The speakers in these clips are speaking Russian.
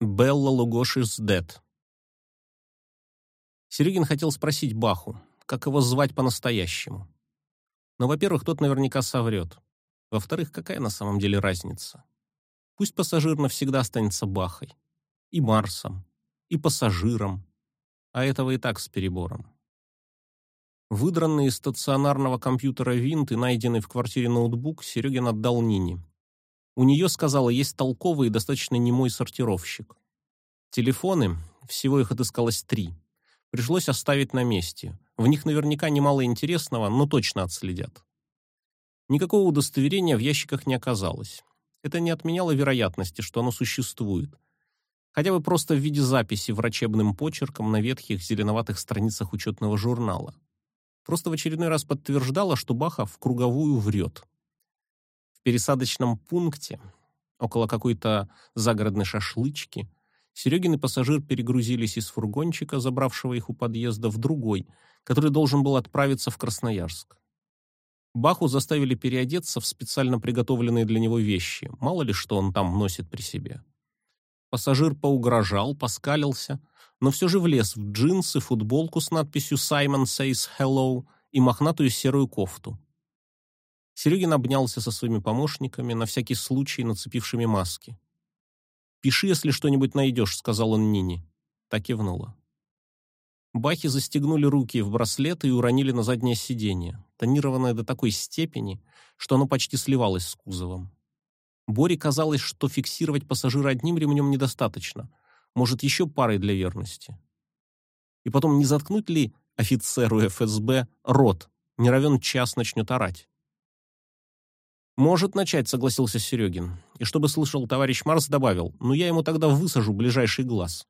Белла Лугошис Dead. Серегин хотел спросить Баху, как его звать по-настоящему. Но, во-первых, тот наверняка соврет. Во-вторых, какая на самом деле разница? Пусть пассажир навсегда останется Бахой. И Марсом, и пассажиром. А этого и так с перебором. Выдранный из стационарного компьютера винт и найденный в квартире ноутбук Серегин отдал Нине. У нее, сказала, есть толковый и достаточно немой сортировщик. Телефоны, всего их отыскалось три, пришлось оставить на месте. В них наверняка немало интересного, но точно отследят. Никакого удостоверения в ящиках не оказалось. Это не отменяло вероятности, что оно существует. Хотя бы просто в виде записи врачебным почерком на ветхих зеленоватых страницах учетного журнала. Просто в очередной раз подтверждало, что Баха в круговую врет пересадочном пункте, около какой-то загородной шашлычки, Серегин и пассажир перегрузились из фургончика, забравшего их у подъезда, в другой, который должен был отправиться в Красноярск. Баху заставили переодеться в специально приготовленные для него вещи, мало ли что он там носит при себе. Пассажир поугрожал, поскалился, но все же влез в джинсы, футболку с надписью «Simon says hello» и мохнатую серую кофту. Серегин обнялся со своими помощниками, на всякий случай нацепившими маски. «Пиши, если что-нибудь найдешь», — сказал он Нине. Так кивнула. Бахи застегнули руки в браслеты и уронили на заднее сиденье, тонированное до такой степени, что оно почти сливалось с кузовом. Боре казалось, что фиксировать пассажира одним ремнем недостаточно, может, еще парой для верности. И потом, не заткнуть ли офицеру ФСБ рот, не равен час начнет орать. «Может начать», — согласился Серегин. И чтобы слышал товарищ Марс, добавил, «Ну я ему тогда высажу ближайший глаз».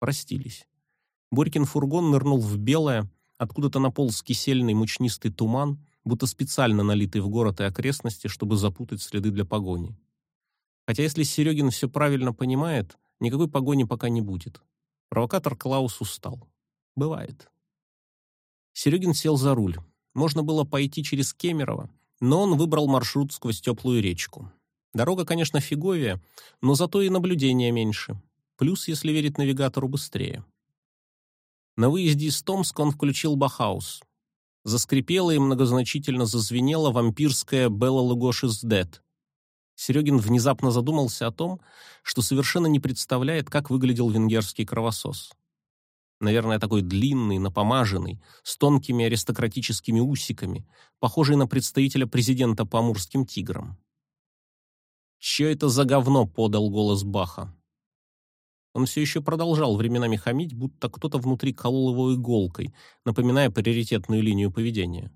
Простились. Борькин фургон нырнул в белое, откуда-то наполз кисельный мучнистый туман, будто специально налитый в город и окрестности, чтобы запутать следы для погони. Хотя если Серегин все правильно понимает, никакой погони пока не будет. Провокатор Клаус устал. Бывает. Серегин сел за руль. Можно было пойти через Кемерово, но он выбрал маршрут сквозь теплую речку. Дорога, конечно, фиговее, но зато и наблюдения меньше. Плюс, если верить навигатору, быстрее. На выезде из Томска он включил Бахаус. Заскрипело и многозначительно зазвенело вампирское «Белла Лугош dead». Серегин внезапно задумался о том, что совершенно не представляет, как выглядел венгерский кровосос. Наверное, такой длинный, напомаженный, с тонкими аристократическими усиками, похожий на представителя президента по амурским тиграм. «Че это за говно?» — подал голос Баха. Он все еще продолжал временами хамить, будто кто-то внутри колол его иголкой, напоминая приоритетную линию поведения.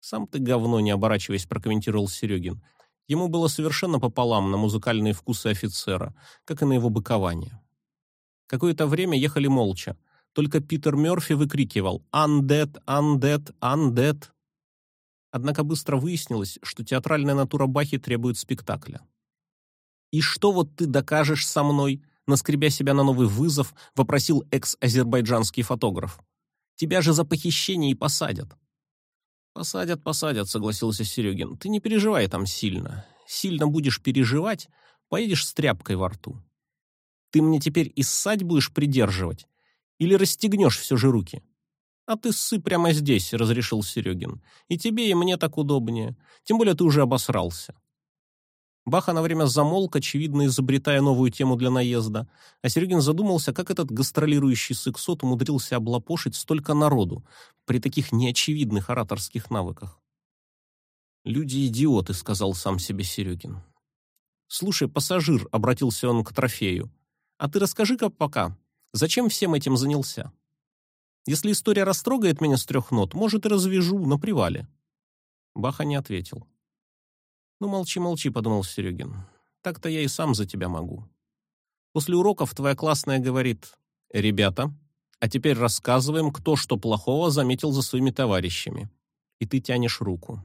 «Сам ты говно», — не оборачиваясь, прокомментировал Серегин. Ему было совершенно пополам на музыкальные вкусы офицера, как и на его быкование. Какое-то время ехали молча, только Питер Мёрфи выкрикивал «Undead! Undead! Undead!». Однако быстро выяснилось, что театральная натура Бахи требует спектакля. «И что вот ты докажешь со мной?» наскребя себя на новый вызов, вопросил экс-азербайджанский фотограф. «Тебя же за похищение и посадят». «Посадят, посадят», — согласился Серегин. «Ты не переживай там сильно. Сильно будешь переживать, поедешь с тряпкой во рту. Ты мне теперь и ссать будешь придерживать, или расстегнешь все же руки?» «А ты ссы прямо здесь», — разрешил Серегин. «И тебе, и мне так удобнее. Тем более ты уже обосрался». Баха на время замолк, очевидно, изобретая новую тему для наезда, а Серегин задумался, как этот гастролирующий сексот умудрился облапошить столько народу при таких неочевидных ораторских навыках. «Люди идиоты», — сказал сам себе Серегин. «Слушай, пассажир», — обратился он к трофею, — «а ты расскажи-ка пока, Зачем всем этим занялся? Если история растрогает меня с трех нот, может, и развяжу на привале. Баха не ответил. «Ну, молчи-молчи», — подумал Серегин. «Так-то я и сам за тебя могу». После уроков твоя классная говорит, «Ребята, а теперь рассказываем, кто что плохого заметил за своими товарищами». И ты тянешь руку.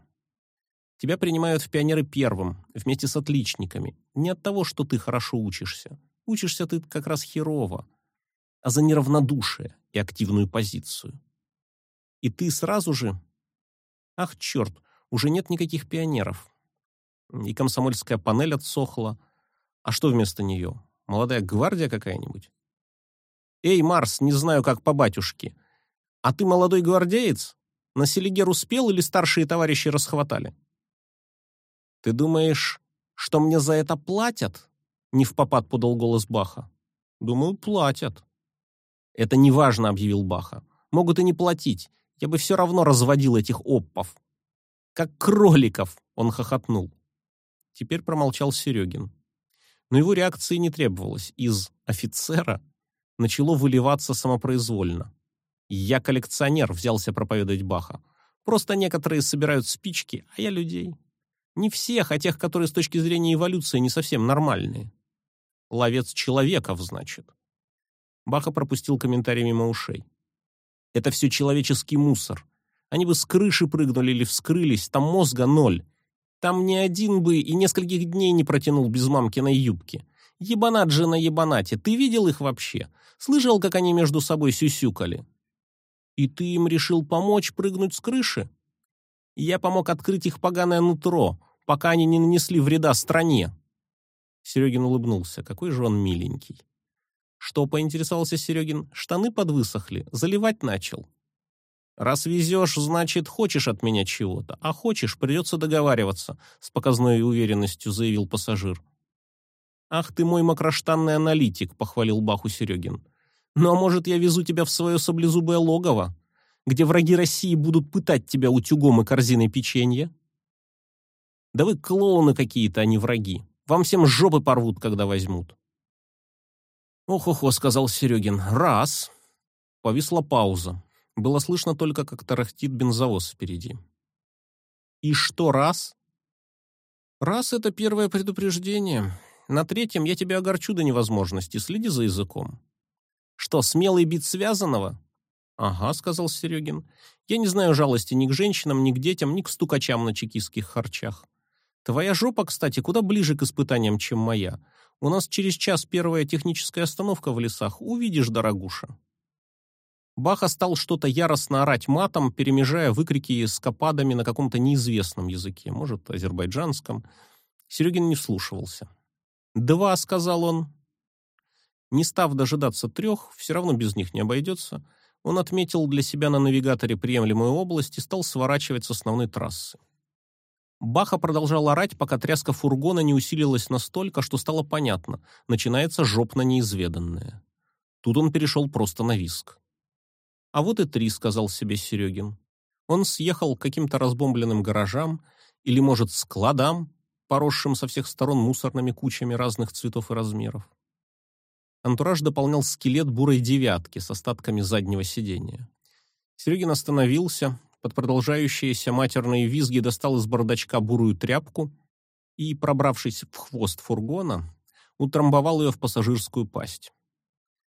Тебя принимают в пионеры первым, вместе с отличниками. Не от того, что ты хорошо учишься. Учишься ты как раз херово а за неравнодушие и активную позицию. И ты сразу же... Ах, черт, уже нет никаких пионеров. И комсомольская панель отсохла. А что вместо нее? Молодая гвардия какая-нибудь? Эй, Марс, не знаю, как по батюшке. А ты молодой гвардеец? На Селигер успел или старшие товарищи расхватали? Ты думаешь, что мне за это платят? Не в попад подал голос Баха. Думаю, платят. Это неважно, объявил Баха. Могут и не платить. Я бы все равно разводил этих оппов. Как кроликов, он хохотнул. Теперь промолчал Серегин. Но его реакции не требовалось. Из офицера начало выливаться самопроизвольно. «Я коллекционер», — взялся проповедовать Баха. «Просто некоторые собирают спички, а я людей. Не всех, а тех, которые с точки зрения эволюции не совсем нормальные. Ловец человеков, значит». Баха пропустил комментарий мимо ушей. «Это все человеческий мусор. Они бы с крыши прыгнули или вскрылись, там мозга ноль. Там ни один бы и нескольких дней не протянул без мамкиной юбки. Ебанат же на ебанате, ты видел их вообще? Слышал, как они между собой сюсюкали? И ты им решил помочь прыгнуть с крыши? Я помог открыть их поганое нутро, пока они не нанесли вреда стране. Серегин улыбнулся. Какой же он миленький. Что, поинтересовался Серегин, штаны подвысохли, заливать начал. Раз везешь, значит, хочешь от меня чего-то, а хочешь, придется договариваться, с показной уверенностью заявил пассажир. Ах ты мой макроштанный аналитик, похвалил Баху Серегин. Ну а может, я везу тебя в свое саблезубое логово, где враги России будут пытать тебя утюгом и корзиной печенья? Да вы клоуны какие-то, а не враги. Вам всем жопы порвут, когда возьмут. Ох-охо, сказал Серегин. Раз. Повисла пауза. Было слышно только, как тарахтит бензовоз впереди. «И что раз?» «Раз — это первое предупреждение. На третьем я тебя огорчу до невозможности. Следи за языком». «Что, смелый бит связанного?» «Ага», — сказал Серегин. «Я не знаю жалости ни к женщинам, ни к детям, ни к стукачам на чекистских харчах. Твоя жопа, кстати, куда ближе к испытаниям, чем моя. У нас через час первая техническая остановка в лесах. Увидишь, дорогуша». Баха стал что-то яростно орать матом, перемежая выкрики с кападами на каком-то неизвестном языке, может, азербайджанском. Серегин не вслушивался. «Два», — сказал он. Не став дожидаться трех, все равно без них не обойдется, он отметил для себя на навигаторе приемлемую область и стал сворачивать с основной трассы. Баха продолжал орать, пока тряска фургона не усилилась настолько, что стало понятно, начинается жопно неизведанное. Тут он перешел просто на виск. А вот и три, сказал себе Серегин. Он съехал к каким-то разбомбленным гаражам или, может, складам, поросшим со всех сторон мусорными кучами разных цветов и размеров. Антураж дополнял скелет бурой девятки с остатками заднего сидения. Серегин остановился, под продолжающиеся матерные визги достал из бардачка бурую тряпку и, пробравшись в хвост фургона, утрамбовал ее в пассажирскую пасть.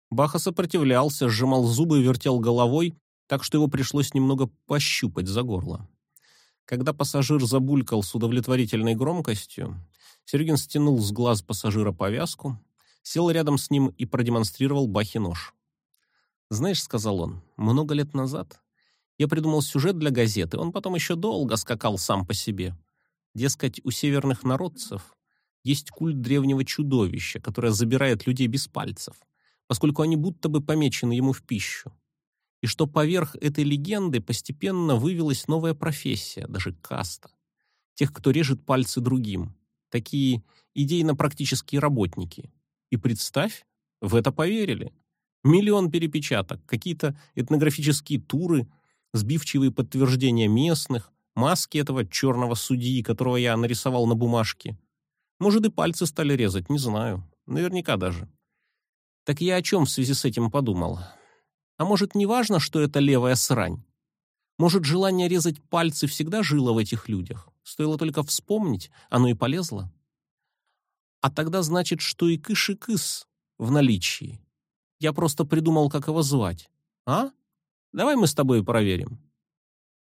Баха сопротивлялся, сжимал зубы и вертел головой, так что его пришлось немного пощупать за горло. Когда пассажир забулькал с удовлетворительной громкостью, Сергин стянул с глаз пассажира повязку, сел рядом с ним и продемонстрировал Бахе нож. «Знаешь, — сказал он, — много лет назад я придумал сюжет для газеты, он потом еще долго скакал сам по себе. Дескать, у северных народцев есть культ древнего чудовища, которое забирает людей без пальцев поскольку они будто бы помечены ему в пищу. И что поверх этой легенды постепенно вывелась новая профессия, даже каста. Тех, кто режет пальцы другим. Такие идейно-практические работники. И представь, в это поверили. Миллион перепечаток, какие-то этнографические туры, сбивчивые подтверждения местных, маски этого черного судьи, которого я нарисовал на бумажке. Может, и пальцы стали резать, не знаю. Наверняка даже. Так я о чем в связи с этим подумал? А может, не важно, что это левая срань? Может, желание резать пальцы всегда жило в этих людях? Стоило только вспомнить, оно и полезло. А тогда значит, что и кыш и кыс в наличии. Я просто придумал, как его звать. А? Давай мы с тобой проверим.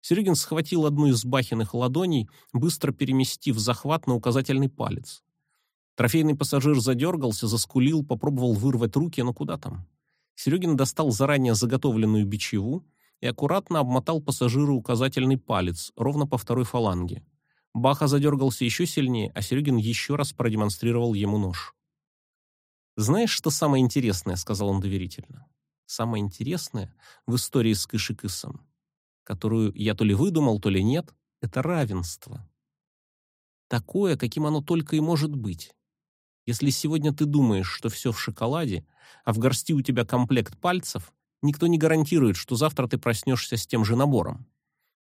Серегин схватил одну из Бахиных ладоней, быстро переместив захват на указательный палец. Трофейный пассажир задергался, заскулил, попробовал вырвать руки, но куда там? Серегин достал заранее заготовленную бичеву и аккуратно обмотал пассажиру указательный палец, ровно по второй фаланге. Баха задергался еще сильнее, а Серегин еще раз продемонстрировал ему нож. «Знаешь, что самое интересное?» — сказал он доверительно. «Самое интересное в истории с Кышикысом, которую я то ли выдумал, то ли нет, это равенство. Такое, каким оно только и может быть. Если сегодня ты думаешь, что все в шоколаде, а в горсти у тебя комплект пальцев, никто не гарантирует, что завтра ты проснешься с тем же набором.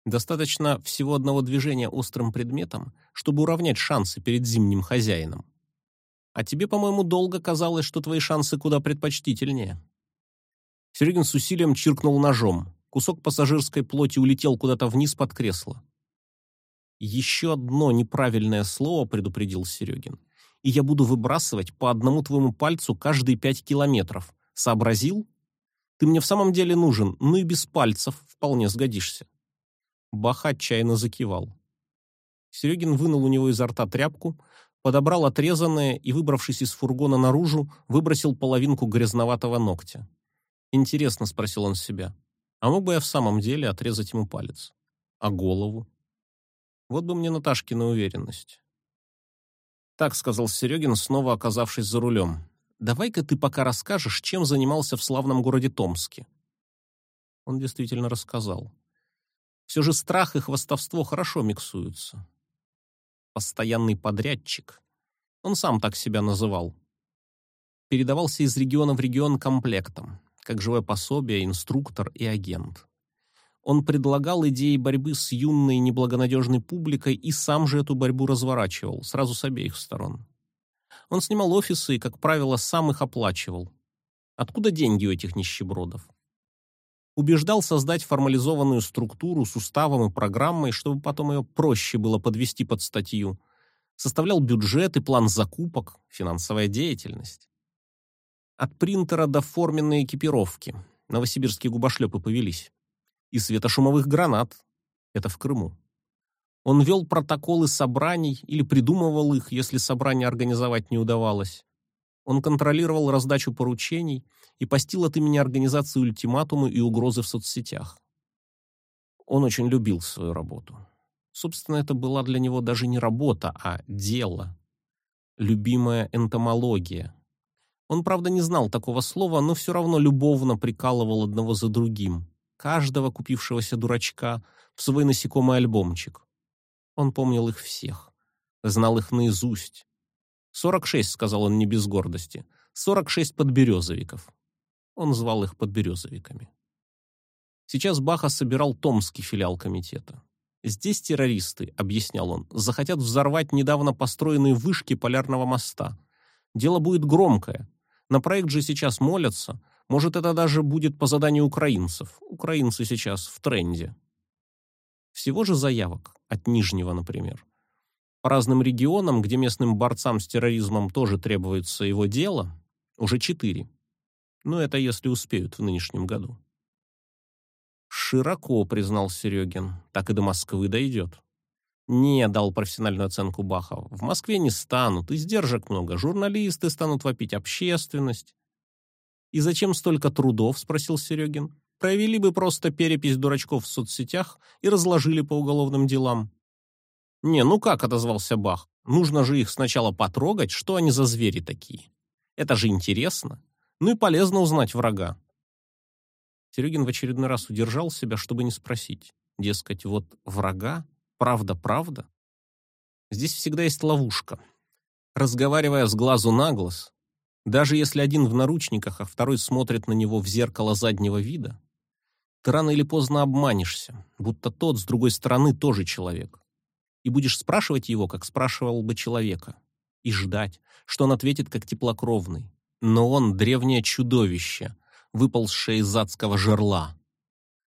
Достаточно всего одного движения острым предметом, чтобы уравнять шансы перед зимним хозяином. А тебе, по-моему, долго казалось, что твои шансы куда предпочтительнее. Серегин с усилием чиркнул ножом. Кусок пассажирской плоти улетел куда-то вниз под кресло. «Еще одно неправильное слово», — предупредил Серегин, «и я буду выбрасывать по одному твоему пальцу каждые пять километров. Сообразил? Ты мне в самом деле нужен, ну и без пальцев вполне сгодишься». Бах отчаянно закивал. Серегин вынул у него изо рта тряпку, подобрал отрезанное и, выбравшись из фургона наружу, выбросил половинку грязноватого ногтя. «Интересно», — спросил он себя, — «а мог бы я в самом деле отрезать ему палец? А голову?» Вот бы мне Наташкина уверенность. «Так», — сказал Серегин, снова оказавшись за рулем. «Давай-ка ты пока расскажешь, чем занимался в славном городе Томске». Он действительно рассказал. Все же страх и хвастовство хорошо миксуются постоянный подрядчик. Он сам так себя называл. Передавался из региона в регион комплектом, как живое пособие, инструктор и агент. Он предлагал идеи борьбы с юной неблагонадежной публикой и сам же эту борьбу разворачивал, сразу с обеих сторон. Он снимал офисы и, как правило, сам их оплачивал. Откуда деньги у этих нищебродов? убеждал создать формализованную структуру с уставом и программой, чтобы потом ее проще было подвести под статью. Составлял бюджет и план закупок, финансовая деятельность. От принтера до форменной экипировки. Новосибирские губошлепы повелись. И светошумовых гранат. Это в Крыму. Он вел протоколы собраний или придумывал их, если собрание организовать не удавалось. Он контролировал раздачу поручений и постил от имени организации ультиматумы и угрозы в соцсетях. Он очень любил свою работу. Собственно, это была для него даже не работа, а дело. Любимая энтомология. Он, правда, не знал такого слова, но все равно любовно прикалывал одного за другим. Каждого купившегося дурачка в свой насекомый альбомчик. Он помнил их всех. Знал их наизусть. «Сорок шесть», — сказал он не без гордости. «Сорок шесть подберезовиков». Он звал их подберезовиками. Сейчас Баха собирал томский филиал комитета. Здесь террористы, объяснял он, захотят взорвать недавно построенные вышки полярного моста. Дело будет громкое. На проект же сейчас молятся. Может, это даже будет по заданию украинцев. Украинцы сейчас в тренде. Всего же заявок, от Нижнего, например, по разным регионам, где местным борцам с терроризмом тоже требуется его дело, уже четыре. Но это если успеют в нынешнем году. «Широко», — признал Серегин, — «так и до Москвы дойдет». «Не», — дал профессиональную оценку Бахов, — «в Москве не станут, издержек много, журналисты станут вопить общественность». «И зачем столько трудов?» — спросил Серегин. «Провели бы просто перепись дурачков в соцсетях и разложили по уголовным делам. «Не, ну как?» — отозвался Бах. «Нужно же их сначала потрогать, что они за звери такие. Это же интересно. Ну и полезно узнать врага». Серегин в очередной раз удержал себя, чтобы не спросить. Дескать, вот врага? Правда-правда? Здесь всегда есть ловушка. Разговаривая с глазу на глаз, даже если один в наручниках, а второй смотрит на него в зеркало заднего вида, ты рано или поздно обманешься, будто тот с другой стороны тоже человек и будешь спрашивать его, как спрашивал бы человека, и ждать, что он ответит как теплокровный. Но он древнее чудовище, выползшее из адского жерла.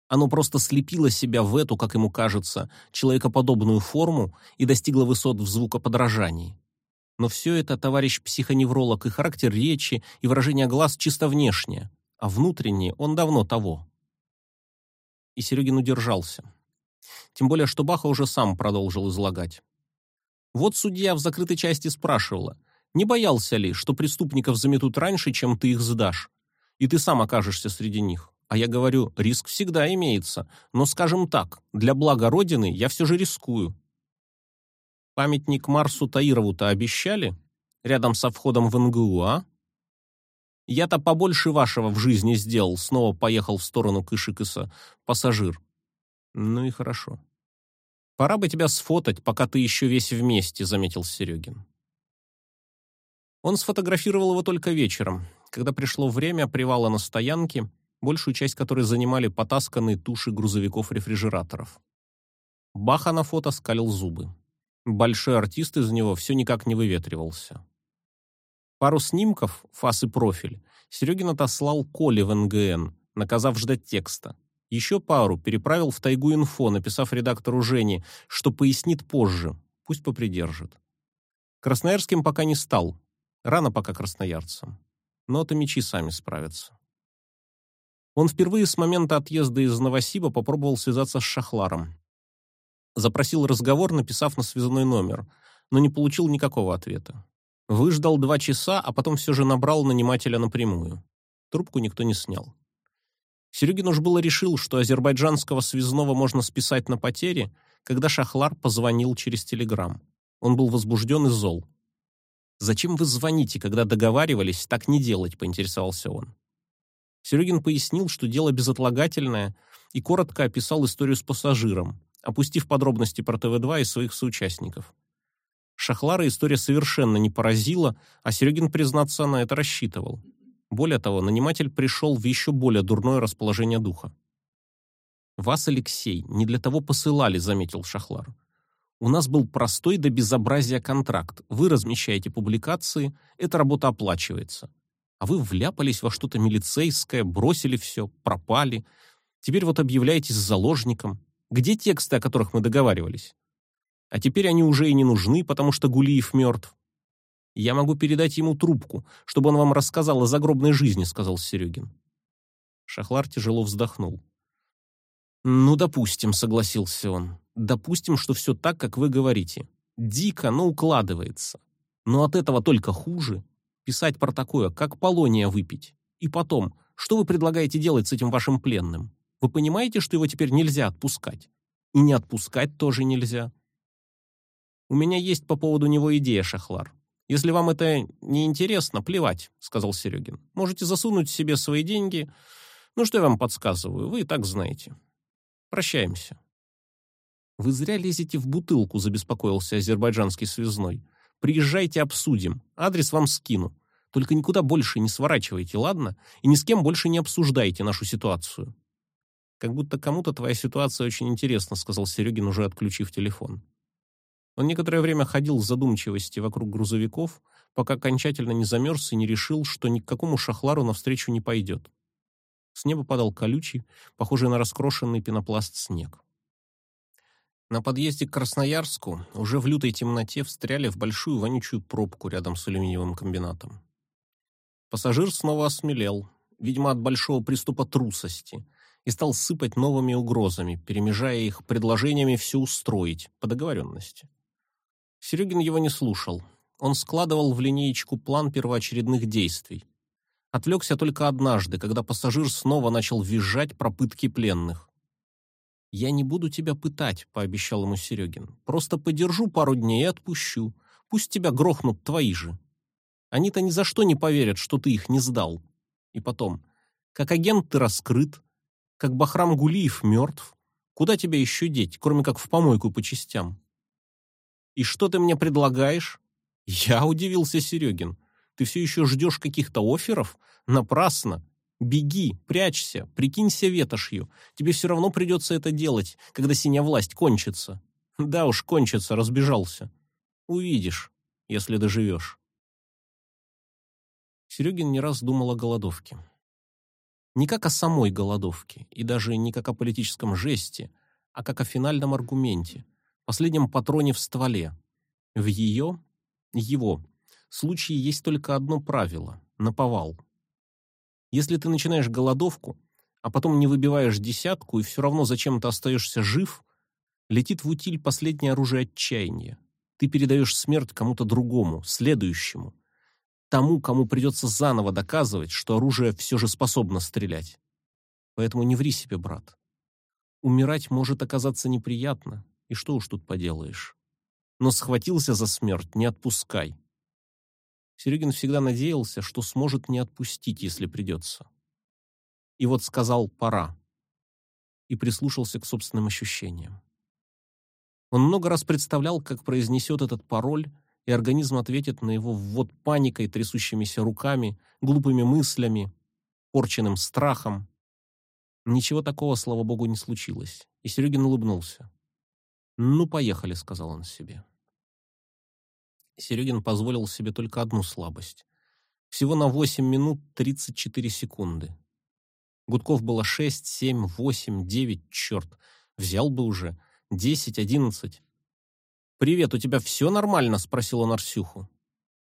Оно просто слепило себя в эту, как ему кажется, человекоподобную форму и достигло высот в звукоподражании. Но все это, товарищ психоневролог, и характер речи, и выражение глаз чисто внешнее, а внутреннее он давно того. И Серегин удержался. Тем более, что Баха уже сам продолжил излагать. Вот судья в закрытой части спрашивала, не боялся ли, что преступников заметут раньше, чем ты их сдашь, и ты сам окажешься среди них. А я говорю, риск всегда имеется, но, скажем так, для блага Родины я все же рискую. Памятник Марсу Таирову-то обещали? Рядом со входом в НГУ, а? Я-то побольше вашего в жизни сделал, снова поехал в сторону Кышикыса пассажир. Ну и хорошо. Пора бы тебя сфотать, пока ты еще весь вместе, заметил Серегин. Он сфотографировал его только вечером, когда пришло время привала на стоянке, большую часть которой занимали потасканные туши грузовиков-рефрижераторов. Баха на фото скалил зубы. Большой артист из него все никак не выветривался. Пару снимков, фас и профиль, Серегин отослал Коле в НГН, наказав ждать текста. Еще пару переправил в тайгу инфо, написав редактору Жене, что пояснит позже, пусть попридержит. Красноярским пока не стал, рано пока красноярцам. Но то мечи сами справятся. Он впервые с момента отъезда из Новосиба попробовал связаться с Шахларом. Запросил разговор, написав на связной номер, но не получил никакого ответа. Выждал два часа, а потом все же набрал нанимателя напрямую. Трубку никто не снял. Серегин уж было решил, что азербайджанского связного можно списать на потери, когда Шахлар позвонил через телеграм. Он был возбужден и зол. «Зачем вы звоните, когда договаривались так не делать?» — поинтересовался он. Серегин пояснил, что дело безотлагательное, и коротко описал историю с пассажиром, опустив подробности про ТВ-2 и своих соучастников. Шахлара история совершенно не поразила, а Серегин, признаться, на это рассчитывал. Более того, наниматель пришел в еще более дурное расположение духа. «Вас, Алексей, не для того посылали», — заметил Шахлар. «У нас был простой до безобразия контракт. Вы размещаете публикации, эта работа оплачивается. А вы вляпались во что-то милицейское, бросили все, пропали. Теперь вот объявляетесь заложником. Где тексты, о которых мы договаривались? А теперь они уже и не нужны, потому что Гулиев мертв. Я могу передать ему трубку, чтобы он вам рассказал о загробной жизни, сказал Серегин. Шахлар тяжело вздохнул. Ну, допустим, согласился он. Допустим, что все так, как вы говорите. Дико, но укладывается. Но от этого только хуже. Писать про такое, как полония выпить. И потом, что вы предлагаете делать с этим вашим пленным? Вы понимаете, что его теперь нельзя отпускать? И не отпускать тоже нельзя. У меня есть по поводу него идея, Шахлар. Если вам это не интересно, плевать, сказал Серегин. Можете засунуть себе свои деньги. Ну что я вам подсказываю, вы и так знаете. Прощаемся. Вы зря лезете в бутылку, забеспокоился азербайджанский связной. Приезжайте, обсудим. Адрес вам скину. Только никуда больше не сворачивайте, ладно? И ни с кем больше не обсуждайте нашу ситуацию. Как будто кому-то твоя ситуация очень интересна, сказал Серегин, уже отключив телефон. Он некоторое время ходил в задумчивости вокруг грузовиков, пока окончательно не замерз и не решил, что ни к какому шахлару навстречу не пойдет. С неба падал колючий, похожий на раскрошенный пенопласт снег. На подъезде к Красноярску уже в лютой темноте встряли в большую вонючую пробку рядом с алюминиевым комбинатом. Пассажир снова осмелел, видимо, от большого приступа трусости, и стал сыпать новыми угрозами, перемежая их предложениями все устроить по договоренности. Серегин его не слушал. Он складывал в линеечку план первоочередных действий. Отвлекся только однажды, когда пассажир снова начал визжать про пытки пленных. «Я не буду тебя пытать», — пообещал ему Серегин. «Просто подержу пару дней и отпущу. Пусть тебя грохнут твои же. Они-то ни за что не поверят, что ты их не сдал. И потом, как агент ты раскрыт, как Бахрам Гулиев мертв. Куда тебя еще деть, кроме как в помойку по частям?» «И что ты мне предлагаешь?» «Я удивился, Серегин. Ты все еще ждешь каких-то офферов? Напрасно. Беги, прячься, прикинься ветошью. Тебе все равно придется это делать, когда синяя власть кончится. Да уж, кончится, разбежался. Увидишь, если доживешь». Серегин не раз думал о голодовке. Не как о самой голодовке, и даже не как о политическом жесте, а как о финальном аргументе – последнем патроне в стволе. В ее, его, случае есть только одно правило – наповал. Если ты начинаешь голодовку, а потом не выбиваешь десятку и все равно зачем-то остаешься жив, летит в утиль последнее оружие отчаяния. Ты передаешь смерть кому-то другому, следующему. Тому, кому придется заново доказывать, что оружие все же способно стрелять. Поэтому не ври себе, брат. Умирать может оказаться неприятно, и что уж тут поделаешь. Но схватился за смерть, не отпускай. Серегин всегда надеялся, что сможет не отпустить, если придется. И вот сказал «пора» и прислушался к собственным ощущениям. Он много раз представлял, как произнесет этот пароль, и организм ответит на его ввод паникой, трясущимися руками, глупыми мыслями, порченным страхом. Ничего такого, слава богу, не случилось, и Серегин улыбнулся. «Ну, поехали», — сказал он себе. Серегин позволил себе только одну слабость. Всего на 8 минут 34 секунды. Гудков было 6, 7, 8, 9, черт. Взял бы уже. 10, 11. «Привет, у тебя все нормально?» — спросил он Арсюху.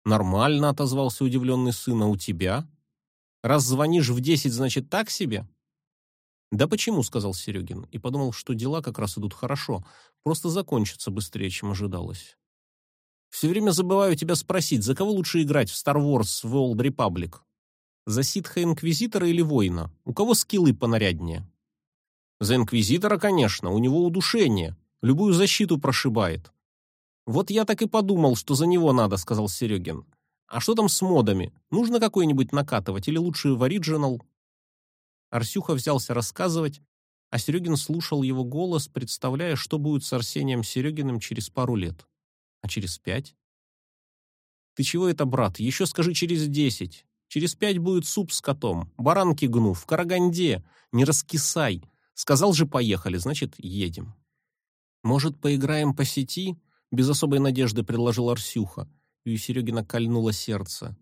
«Нормально», — отозвался удивленный сын, — «а у тебя?» «Раз звонишь в 10, значит, так себе?» «Да почему?» — сказал Серегин, и подумал, что дела как раз идут хорошо, просто закончатся быстрее, чем ожидалось. «Все время забываю тебя спросить, за кого лучше играть в Star Wars The Old Republic? За ситха-инквизитора или воина? У кого скиллы понаряднее?» «За инквизитора, конечно, у него удушение, любую защиту прошибает». «Вот я так и подумал, что за него надо», — сказал Серегин. «А что там с модами? Нужно какой-нибудь накатывать или лучше в оригинал?» Арсюха взялся рассказывать, а Серегин слушал его голос, представляя, что будет с Арсением Серегиным через пару лет. А через пять? «Ты чего это, брат? Еще скажи через десять. Через пять будет суп с котом, баранки гну, в Караганде. Не раскисай. Сказал же, поехали, значит, едем». «Может, поиграем по сети?» Без особой надежды предложил Арсюха, и у Серегина кольнуло сердце.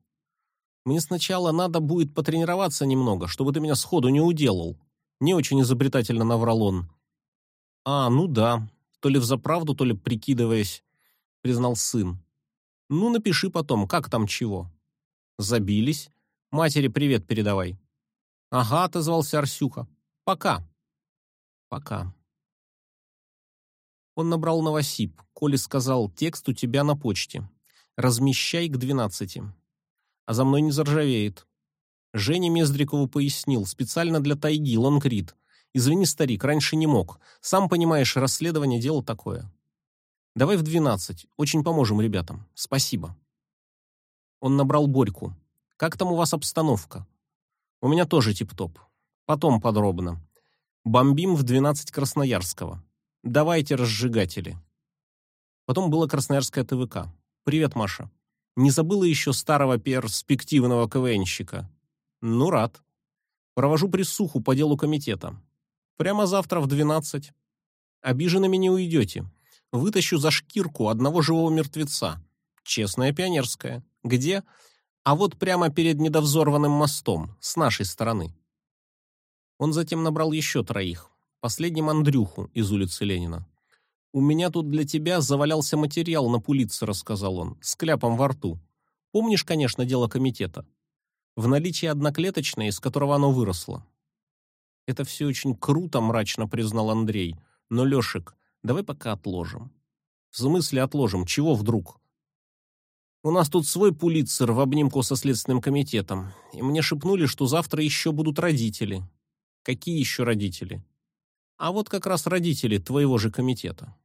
Мне сначала надо будет потренироваться немного, чтобы ты меня сходу не уделал. Не очень изобретательно наврал он. А, ну да, то ли взаправду, то ли прикидываясь, признал сын. Ну, напиши потом, как там чего. Забились. Матери привет передавай. Ага, отозвался Арсюха. Пока. Пока. Он набрал новосип. Коля сказал, текст у тебя на почте. Размещай к двенадцати а за мной не заржавеет. Женя Мездрикову пояснил, специально для тайги, лонгрид. Извини, старик, раньше не мог. Сам понимаешь, расследование дело такое. Давай в двенадцать, очень поможем ребятам. Спасибо. Он набрал Борьку. Как там у вас обстановка? У меня тоже тип-топ. Потом подробно. Бомбим в двенадцать Красноярского. Давайте разжигатели. Потом было Красноярское ТВК. Привет, Маша. Не забыла еще старого перспективного КВНщика. Ну, рад. Провожу присуху по делу комитета. Прямо завтра в 12. Обиженными не уйдете. Вытащу за шкирку одного живого мертвеца. Честная пионерская. Где? А вот прямо перед недовзорванным мостом, с нашей стороны. Он затем набрал еще троих. Последним Андрюху из улицы Ленина. «У меня тут для тебя завалялся материал на пулице», — рассказал он, с кляпом во рту. «Помнишь, конечно, дело комитета? В наличии одноклеточное, из которого оно выросло». «Это все очень круто», — мрачно признал Андрей. «Но, Лешек, давай пока отложим». «В смысле отложим? Чего вдруг?» «У нас тут свой пулицер в обнимку со Следственным комитетом, и мне шепнули, что завтра еще будут родители». «Какие еще родители?» «А вот как раз родители твоего же комитета».